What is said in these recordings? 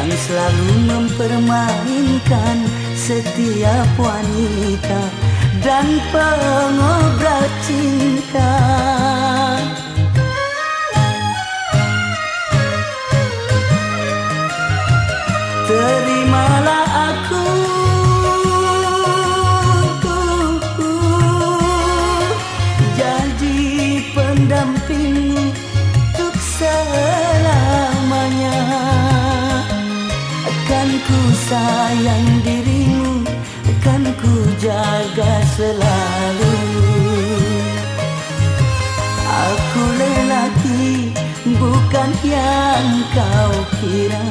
yang selalu mempermainkan setiap wanita dan pengobrat cinta. Sayang dirimu, akan ku jaga selalu. Aku lelaki bukan yang kau kira.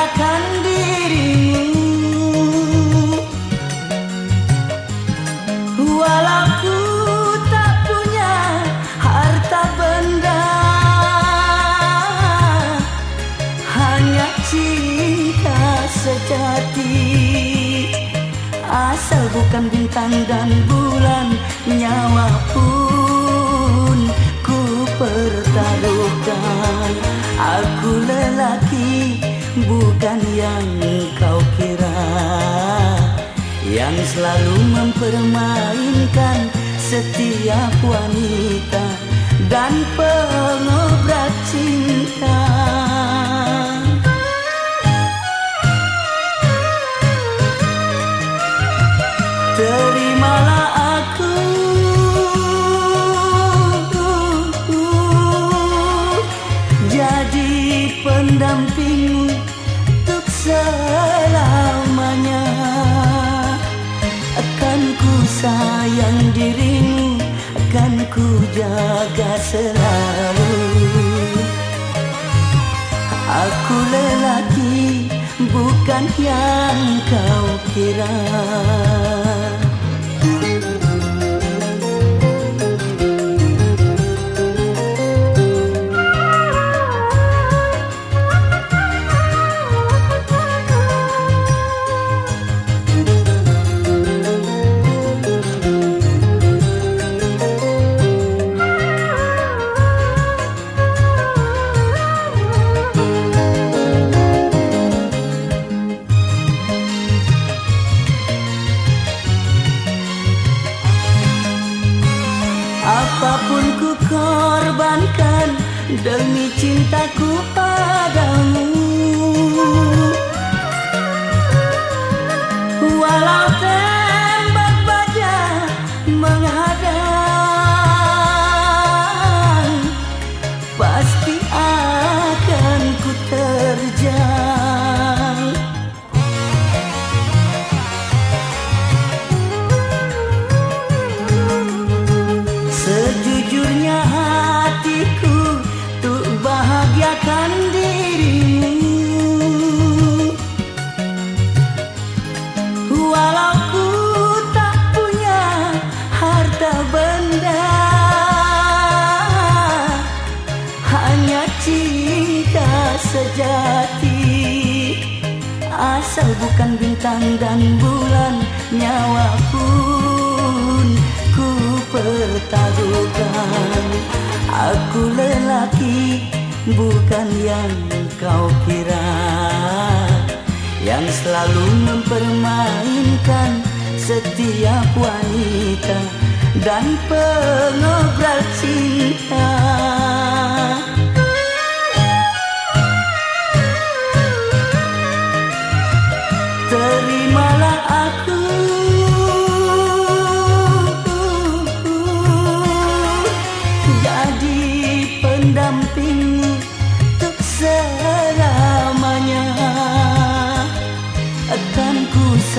bahagiakan dirimu. Walau ku tak punya harta benda Hanya cinta sejati. Asal bukan bintang dan bulan Nyawa pun ku pertaruhkan. Aku lelaki bukan yang kau kira Yang selalu mempermainkan setiap wanita Dan pengobrat cinta. Terimalah aku Jadi pendampingmu selamanya. Akan ku sayang dirimu Akan ku jaga selalu. Aku lelaki bukan yang kau kira demi cintaku padamu sejati. Asal bukan bintang dan bulan Nyawa pun ku pertaruhkan. Aku lelaki bukan yang kau kira. Yang selalu mempermainkan setiap wanita dan pengobrol cinta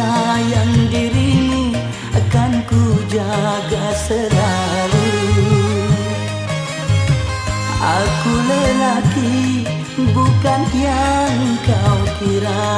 sayang dirimu Akan ku jaga selalu. Aku lelaki bukan yang kau kira